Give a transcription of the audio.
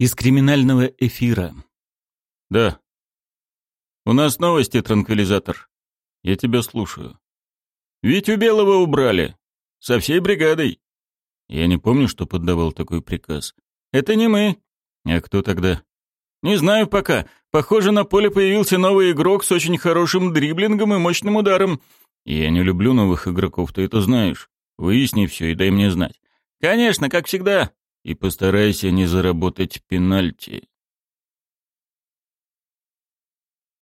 из криминального эфира. Да. У нас новости, транквилизатор. Я тебя слушаю. Ведь у Белого убрали. Со всей бригадой. Я не помню, что поддавал такой приказ. Это не мы. А кто тогда? Не знаю пока. Похоже, на поле появился новый игрок с очень хорошим дриблингом и мощным ударом. Я не люблю новых игроков, ты это знаешь. Выясни все и дай мне знать. Конечно, как всегда. И постарайся не заработать пенальти.